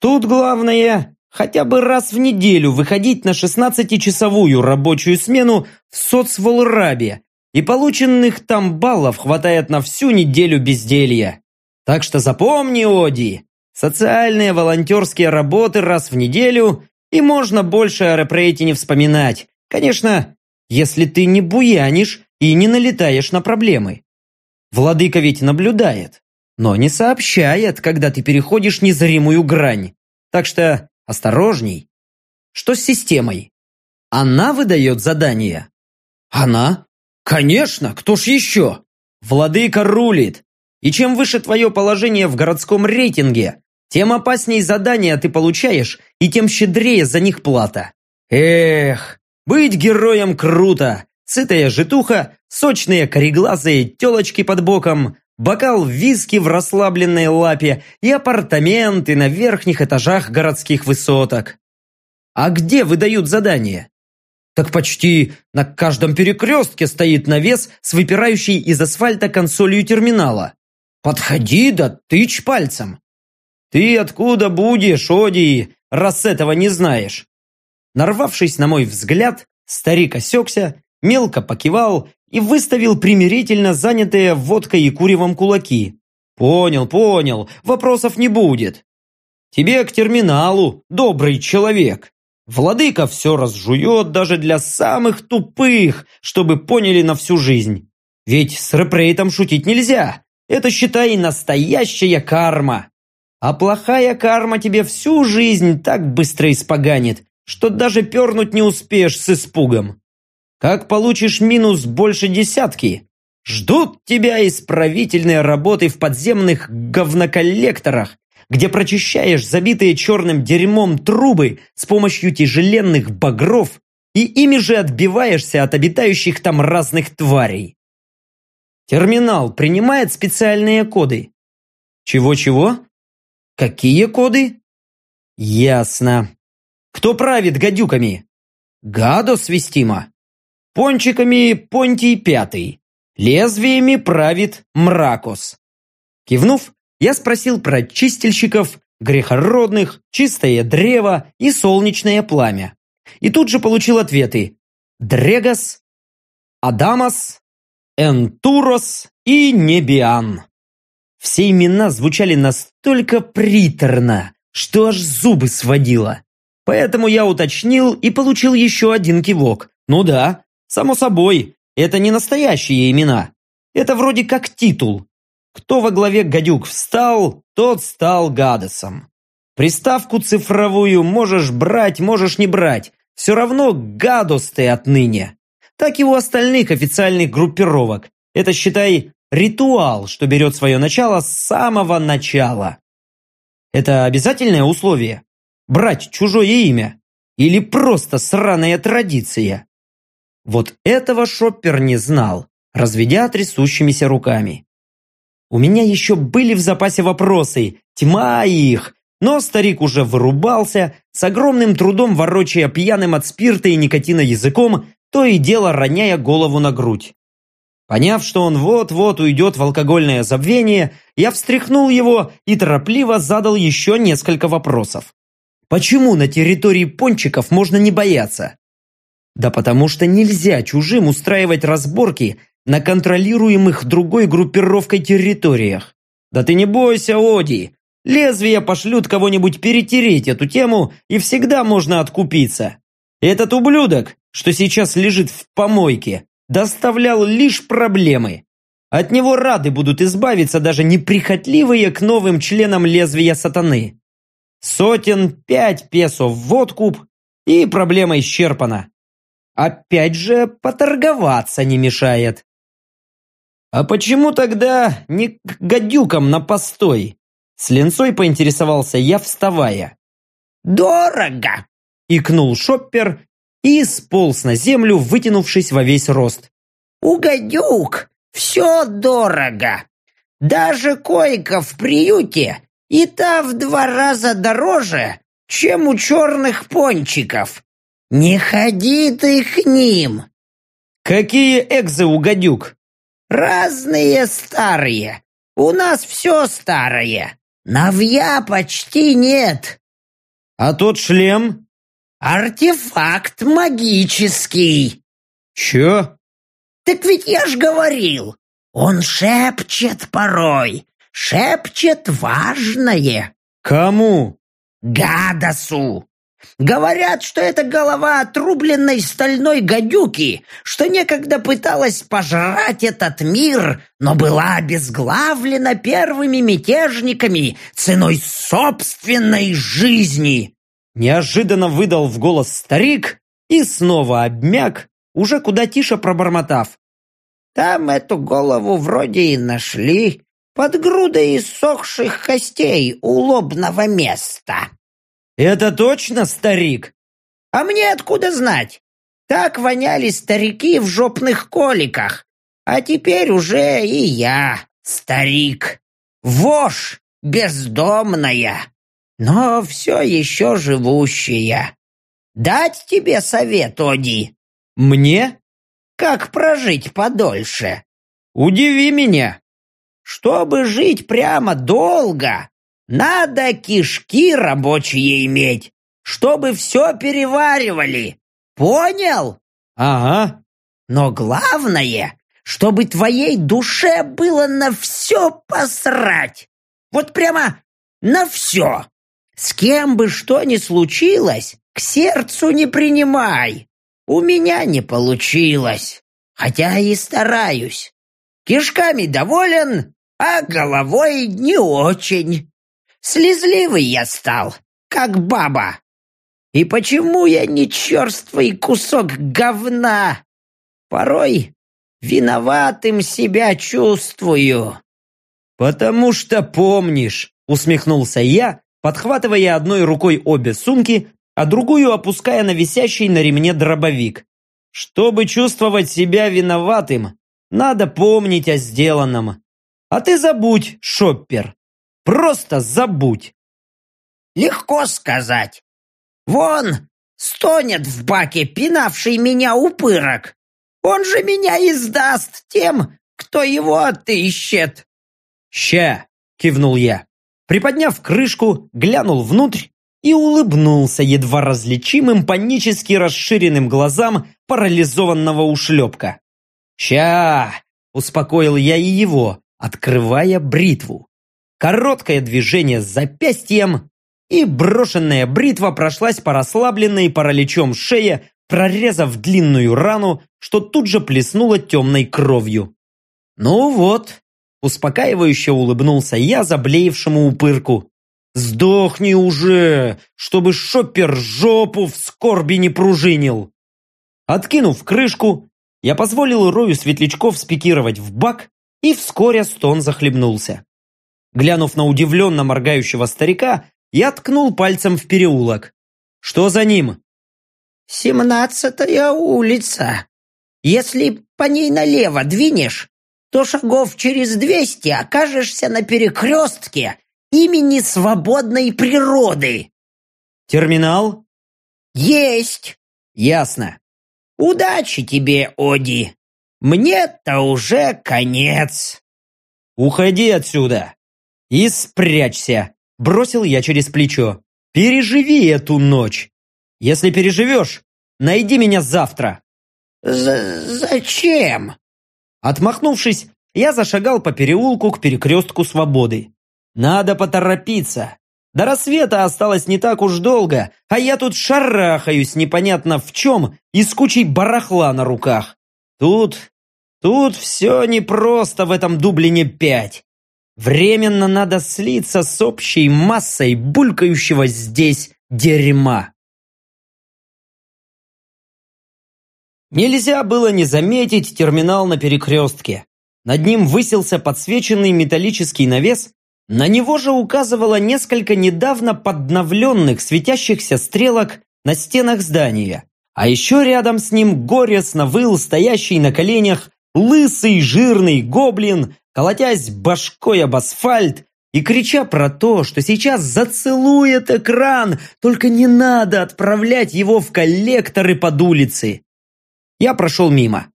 Тут главное хотя бы раз в неделю выходить на 16-часовую рабочую смену в соцволрабе, и полученных там баллов хватает на всю неделю безделья. Так что запомни, Оди, социальные волонтерские работы раз в неделю, и можно больше о репрейте не вспоминать. Конечно, если ты не буянишь и не налетаешь на проблемы. Владыка ведь наблюдает, но не сообщает, когда ты переходишь незримую грань. Так что Осторожней. Что с системой? Она выдает задания. Она? Конечно, кто ж еще? Владыка рулит. И чем выше твое положение в городском рейтинге, тем опасней задания ты получаешь, и тем щедрее за них плата. Эх, быть героем круто! Сытая житуха, сочные кореглазые телочки под боком, бокал виски в расслабленной лапе и апартаменты на верхних этажах городских высоток. А где выдают задания? Так почти на каждом перекрестке стоит навес с выпирающей из асфальта консолью терминала. Подходи да тычь пальцем. Ты откуда будешь, Оди, раз этого не знаешь? Нарвавшись на мой взгляд, старик осекся, мелко покивал и выставил примирительно занятые водкой и куревом кулаки. «Понял, понял, вопросов не будет. Тебе к терминалу, добрый человек. Владыка все разжует даже для самых тупых, чтобы поняли на всю жизнь. Ведь с репрейтом шутить нельзя. Это, считай, настоящая карма. А плохая карма тебе всю жизнь так быстро испоганит, что даже пернуть не успеешь с испугом. Как получишь минус больше десятки, ждут тебя исправительные работы в подземных говноколлекторах, где прочищаешь забитые черным дерьмом трубы с помощью тяжеленных багров и ими же отбиваешься от обитающих там разных тварей. Терминал принимает специальные коды. Чего-чего? Какие коды? Ясно. Кто правит гадюками? Гадос вестимо. Пончиками Понтий Пятый. Лезвиями правит Мракос. Кивнув, я спросил про чистильщиков, грехородных, чистое древо и солнечное пламя. И тут же получил ответы. Дрегос, Адамас, Энтурос и Небиан. Все имена звучали настолько приторно, что аж зубы сводило. Поэтому я уточнил и получил еще один кивок. Ну да, Само собой, это не настоящие имена. Это вроде как титул. Кто во главе гадюк встал, тот стал гадосом. Приставку цифровую можешь брать, можешь не брать. Все равно гадос ты отныне. Так и у остальных официальных группировок. Это, считай, ритуал, что берет свое начало с самого начала. Это обязательное условие? Брать чужое имя? Или просто сраная традиция? Вот этого Шоппер не знал, разведя трясущимися руками. У меня еще были в запасе вопросы, тьма их, но старик уже вырубался, с огромным трудом ворочая пьяным от спирта и никотина языком, то и дело роняя голову на грудь. Поняв, что он вот-вот уйдет в алкогольное забвение, я встряхнул его и торопливо задал еще несколько вопросов. Почему на территории пончиков можно не бояться? Да потому что нельзя чужим устраивать разборки на контролируемых другой группировкой территориях. Да ты не бойся, Оди. Лезвия пошлют кого-нибудь перетереть эту тему, и всегда можно откупиться. Этот ублюдок, что сейчас лежит в помойке, доставлял лишь проблемы. От него рады будут избавиться даже неприхотливые к новым членам лезвия сатаны. Сотен пять песо в откуп, и проблема исчерпана. Опять же, поторговаться не мешает. А почему тогда не к гадюкам на постой? С линцой поинтересовался я, вставая. «Дорого!» – икнул шоппер и сполз на землю, вытянувшись во весь рост. «У гадюк все дорого. Даже койка в приюте и та в два раза дороже, чем у черных пончиков. Не ходи ты к ним!» «Какие экзы у гадюк?» «Разные старые. У нас все старое. Навья почти нет». «А тот шлем?» «Артефакт магический». «Чё?» «Так ведь я ж говорил, он шепчет порой, шепчет важное». «Кому?» «Гадасу. Говорят, что это голова отрубленной стальной гадюки, что некогда пыталась пожрать этот мир, но была обезглавлена первыми мятежниками ценой собственной жизни. Неожиданно выдал в голос старик и снова обмяк, уже куда тише пробормотав. Там эту голову вроде и нашли, под грудой иссохших костей у лобного места. «Это точно старик?» «А мне откуда знать? Так воняли старики в жопных коликах. А теперь уже и я старик. Вошь бездомная, но все еще живущая. Дать тебе совет, Оди?» «Мне?» «Как прожить подольше?» «Удиви меня!» «Чтобы жить прямо долго, надо кишки рабочие иметь, чтобы все переваривали. Понял? Ага. Но главное, чтобы твоей душе было на все посрать. Вот прямо на все. С кем бы что ни случилось, к сердцу не принимай. У меня не получилось, хотя и стараюсь. Кишками доволен, а головой не очень. Слезливый я стал, как баба. И почему я не черствый кусок говна? Порой виноватым себя чувствую. «Потому что помнишь», — усмехнулся я, подхватывая одной рукой обе сумки, а другую опуская на висящий на ремне дробовик. «Чтобы чувствовать себя виноватым, надо помнить о сделанном. А ты забудь, шоппер, Просто забудь. Легко сказать. Вон, стонет в баке пинавший меня упырок. Он же меня издаст тем, кто его отыщет. Ща, кивнул я. Приподняв крышку, глянул внутрь и улыбнулся едва различимым панически расширенным глазам парализованного ушлепка. «Ща!» – успокоил я и его, открывая бритву. Короткое движение с запястьем, и брошенная бритва прошлась по расслабленной параличом шее, прорезав длинную рану, что тут же плеснула темной кровью. «Ну вот», – успокаивающе улыбнулся я заблеевшему упырку. «Сдохни уже, чтобы шоппер жопу в скорби не пружинил!» Откинув крышку, я позволил рою светлячков спикировать в бак, и вскоре стон захлебнулся. Глянув на удивленно моргающего старика, я ткнул пальцем в переулок. «Что за ним?» «Семнадцатая улица. Если по ней налево двинешь, то шагов через двести окажешься на перекрестке имени свободной природы». «Терминал?» «Есть». «Ясно». «Удачи тебе, Оди. Мне-то уже конец». «Уходи отсюда!» «И спрячься!» – бросил я через плечо. Переживи эту ночь. Если переживешь, найди меня завтра. З «Зачем?» Отмахнувшись, я зашагал по переулку к перекрестку Свободы. Надо поторопиться. До рассвета осталось не так уж долго, а я тут шарахаюсь непонятно в чем и с кучей барахла на руках. Тут... тут все непросто в этом Дублине 5. Временно надо слиться с общей массой булькающего здесь дерьма. Нельзя было не заметить терминал на перекрестке. Над ним высился подсвеченный металлический навес, на него же указывало несколько недавно подновленных светящихся стрелок на стенах здания. А еще рядом с ним горестно выл стоящий на коленях лысый жирный гоблин, колотясь башкой об асфальт и крича про то, что сейчас зацелует экран, только не надо отправлять его в коллекторы под улицы. Я прошел мимо.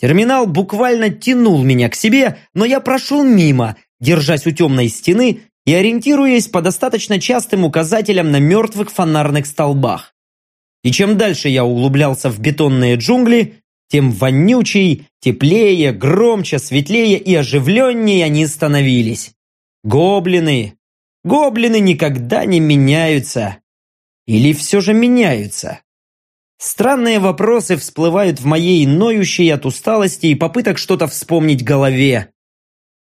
Терминал буквально тянул меня к себе, но я прошел мимо, держась у темной стены и ориентируясь по достаточно частым указателям на мертвых фонарных столбах. И чем дальше я углублялся в бетонные джунгли, тем вонючей, теплее, громче, светлее и оживленнее они становились. Гоблины! Гоблины никогда не меняются. Или все же меняются? Странные вопросы всплывают в моей ноющей от усталости и попыток что-то вспомнить голове.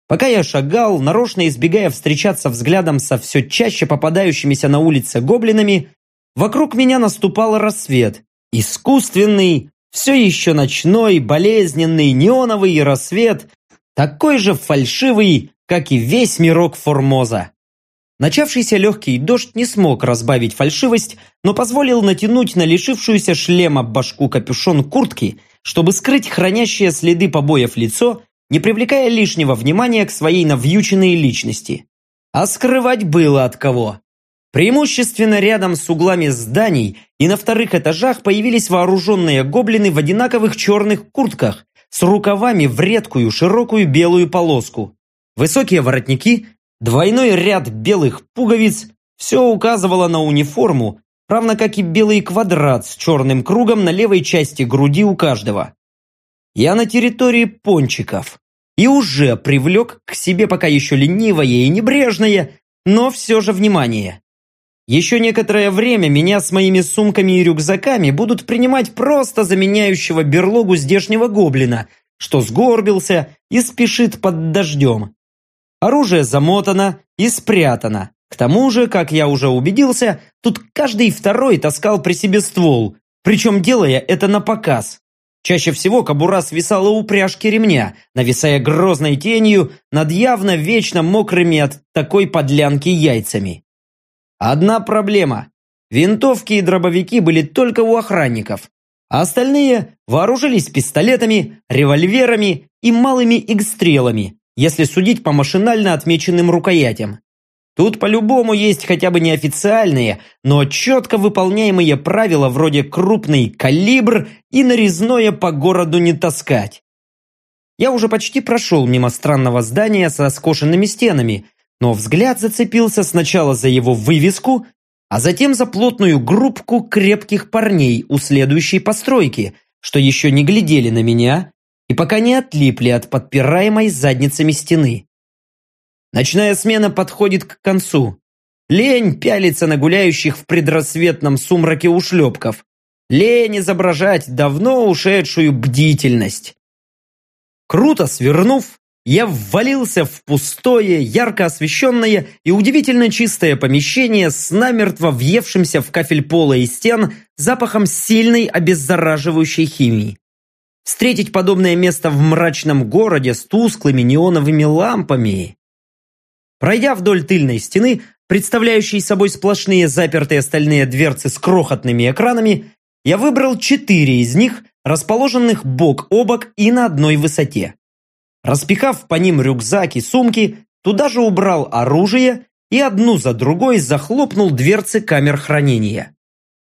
Пока я шагал, нарочно избегая встречаться взглядом со все чаще попадающимися на улице гоблинами, вокруг меня наступал рассвет. Искусственный, все еще ночной, болезненный, неоновый рассвет, такой же фальшивый, как и весь мирок Формоза. Начавшийся легкий дождь не смог разбавить фальшивость, но позволил натянуть на лишившуюся шлема башку капюшон куртки, чтобы скрыть хранящие следы побоев лицо не привлекая лишнего внимания к своей навьюченной личности. А скрывать было от кого. Преимущественно рядом с углами зданий и на вторых этажах появились вооруженные гоблины в одинаковых черных куртках с рукавами в редкую широкую белую полоску. Высокие воротники, двойной ряд белых пуговиц – все указывало на униформу, равно как и белый квадрат с черным кругом на левой части груди у каждого. Я на территории пончиков. И уже привлек к себе пока еще ленивое и небрежное, но все же внимание. Еще некоторое время меня с моими сумками и рюкзаками будут принимать просто заменяющего берлогу здешнего гоблина, что сгорбился и спешит под дождем. Оружие замотано и спрятано. К тому же, как я уже убедился, тут каждый второй таскал при себе ствол, причем делая это на показ. Чаще всего кобура свисала у пряжки ремня, нависая грозной тенью над явно вечно мокрыми от такой подлянки яйцами. Одна проблема. Винтовки и дробовики были только у охранников, а остальные вооружились пистолетами, револьверами и малыми игстрелами, если судить по машинально отмеченным рукоятям. Тут по-любому есть хотя бы неофициальные, но четко выполняемые правила вроде крупный калибр и нарезное по городу не таскать. Я уже почти прошел мимо странного здания со скошенными стенами, но взгляд зацепился сначала за его вывеску, а затем за плотную группку крепких парней у следующей постройки, что еще не глядели на меня и пока не отлипли от подпираемой задницами стены. Ночная смена подходит к концу. Лень пялиться на гуляющих в предрассветном сумраке ушлепков. Лень изображать давно ушедшую бдительность. Круто свернув, я ввалился в пустое, ярко освещенное и удивительно чистое помещение с намертво въевшимся в кафель пола и стен запахом сильной обеззараживающей химии. Встретить подобное место в мрачном городе с тусклыми неоновыми лампами Пройдя вдоль тыльной стены, представляющей собой сплошные запертые стальные дверцы с крохотными экранами, я выбрал четыре из них, расположенных бок о бок и на одной высоте. Распихав по ним рюкзак и сумки, туда же убрал оружие и одну за другой захлопнул дверцы камер хранения.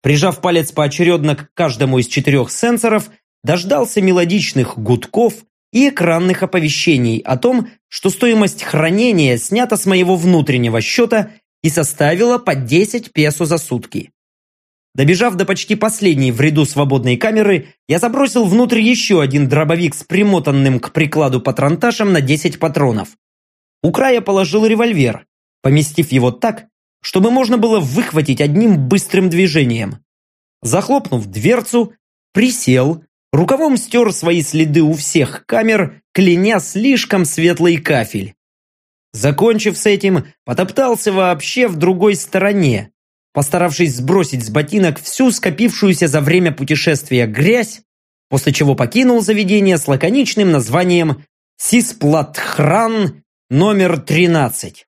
Прижав палец поочередно к каждому из четырех сенсоров, дождался мелодичных гудков и экранных оповещений о том, что стоимость хранения снята с моего внутреннего счета и составила по 10 песо за сутки. Добежав до почти последней в ряду свободной камеры, я забросил внутрь еще один дробовик с примотанным к прикладу патронташем на 10 патронов. У края положил револьвер, поместив его так, чтобы можно было выхватить одним быстрым движением. Захлопнув дверцу, присел, рукавом стер свои следы у всех камер, кляня слишком светлый кафель. Закончив с этим, потоптался вообще в другой стороне, постаравшись сбросить с ботинок всю скопившуюся за время путешествия грязь, после чего покинул заведение с лаконичным названием «Сисплатхран номер 13».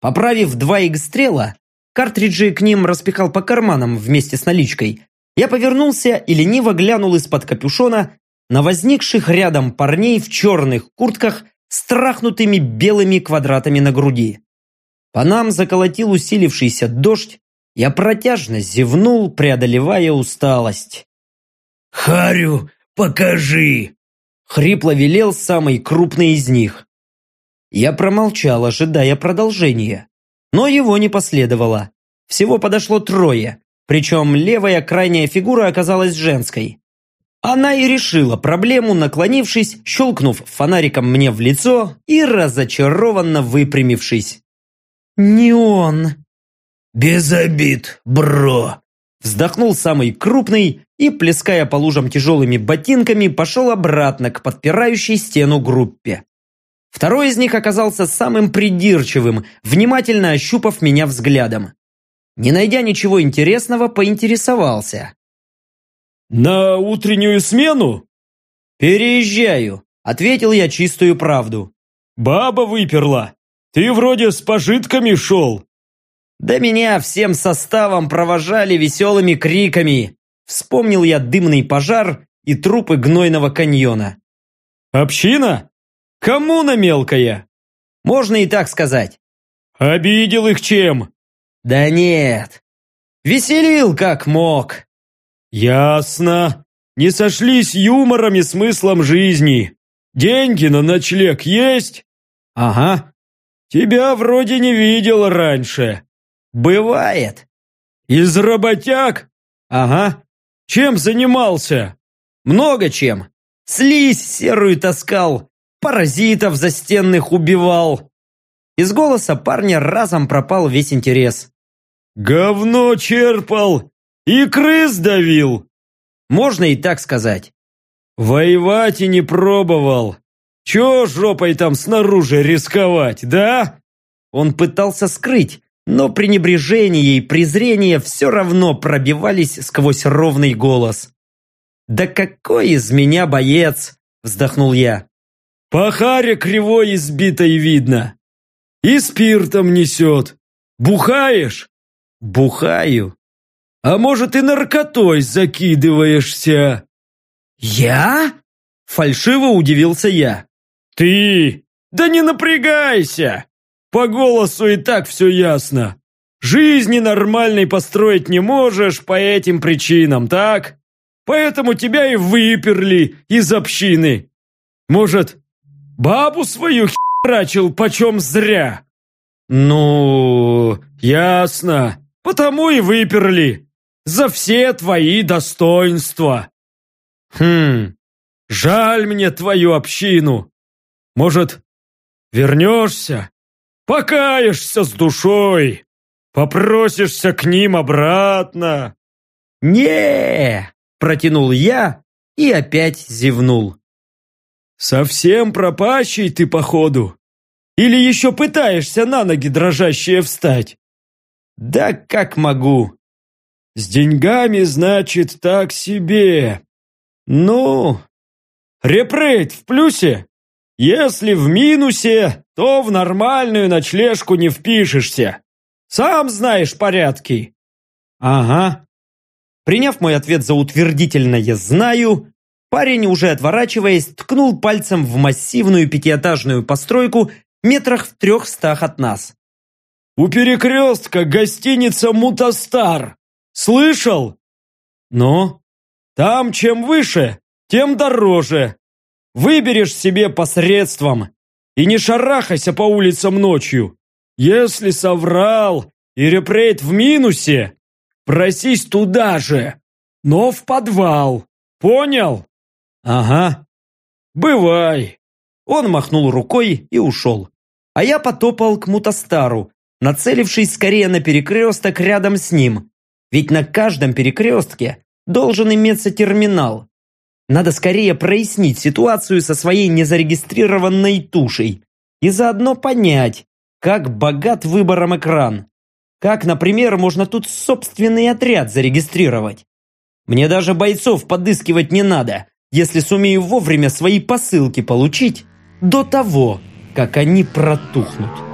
Поправив два игстрела, картриджи к ним распихал по карманам вместе с наличкой, я повернулся и лениво глянул из-под капюшона на возникших рядом парней в черных куртках с трахнутыми белыми квадратами на груди. По нам заколотил усилившийся дождь, я протяжно зевнул, преодолевая усталость. «Харю, покажи!» Хрипло велел самый крупный из них. Я промолчал, ожидая продолжения. Но его не последовало. Всего подошло трое, причем левая крайняя фигура оказалась женской. Она и решила проблему, наклонившись, щелкнув фонариком мне в лицо и разочарованно выпрямившись. «Не он!» «Без обид, бро!» Вздохнул самый крупный и, плеская по лужам тяжелыми ботинками, пошел обратно к подпирающей стену группе. Второй из них оказался самым придирчивым, внимательно ощупав меня взглядом. Не найдя ничего интересного, поинтересовался. «На утреннюю смену?» «Переезжаю», — ответил я чистую правду. «Баба выперла. Ты вроде с пожитками шел». Да меня всем составом провожали веселыми криками. Вспомнил я дымный пожар и трупы гнойного каньона. «Община? Коммуна мелкая?» Можно и так сказать. «Обидел их чем?» Да нет. Веселил как мог. «Ясно. Не сошлись юмором и смыслом жизни. Деньги на ночлег есть?» «Ага». «Тебя вроде не видел раньше». «Бывает». «Из работяг?» «Ага». «Чем занимался?» «Много чем. Слизь серую таскал, паразитов застенных убивал». Из голоса парня разом пропал весь интерес. «Говно черпал и крыс давил!» Можно и так сказать. «Воевать и не пробовал. Чё жопой там снаружи рисковать, да?» Он пытался скрыть, но пренебрежение и презрение все равно пробивались сквозь ровный голос. «Да какой из меня боец!» – вздохнул я. «По харе кривой избитой видно. И спиртом несет. Бухаешь?» «Бухаю». А может, и наркотой закидываешься?» «Я?» – фальшиво удивился я. «Ты? Да не напрягайся! По голосу и так все ясно. Жизни нормальной построить не можешь по этим причинам, так? Поэтому тебя и выперли из общины. Может, бабу свою херачил почем зря?» «Ну, ясно. Потому и выперли за все твои достоинства. Хм, жаль мне твою общину. Может, вернешься, покаешься с душой, попросишься к ним обратно? не протянул я и опять зевнул. Совсем пропащий ты, походу? Или еще пытаешься на ноги дрожащие встать? Да как могу? С деньгами, значит, так себе. Ну, репрейт в плюсе. Если в минусе, то в нормальную ночлежку не впишешься. Сам знаешь порядки. Ага. Приняв мой ответ за утвердительное «знаю», парень, уже отворачиваясь, ткнул пальцем в массивную пятиэтажную постройку метрах в трехстах от нас. «У перекрестка гостиница «Мутастар». Слышал? Ну, там чем выше, тем дороже. Выберешь себе посредством и не шарахайся по улицам ночью. Если соврал и репрейт в минусе, просись туда же, но в подвал. Понял? Ага. Бывай. Он махнул рукой и ушел. А я потопал к Мутастару, нацелившись скорее на перекресток рядом с ним. Ведь на каждом перекрестке должен иметься терминал. Надо скорее прояснить ситуацию со своей незарегистрированной тушей и заодно понять, как богат выбором экран. Как, например, можно тут собственный отряд зарегистрировать. Мне даже бойцов подыскивать не надо, если сумею вовремя свои посылки получить до того, как они протухнут.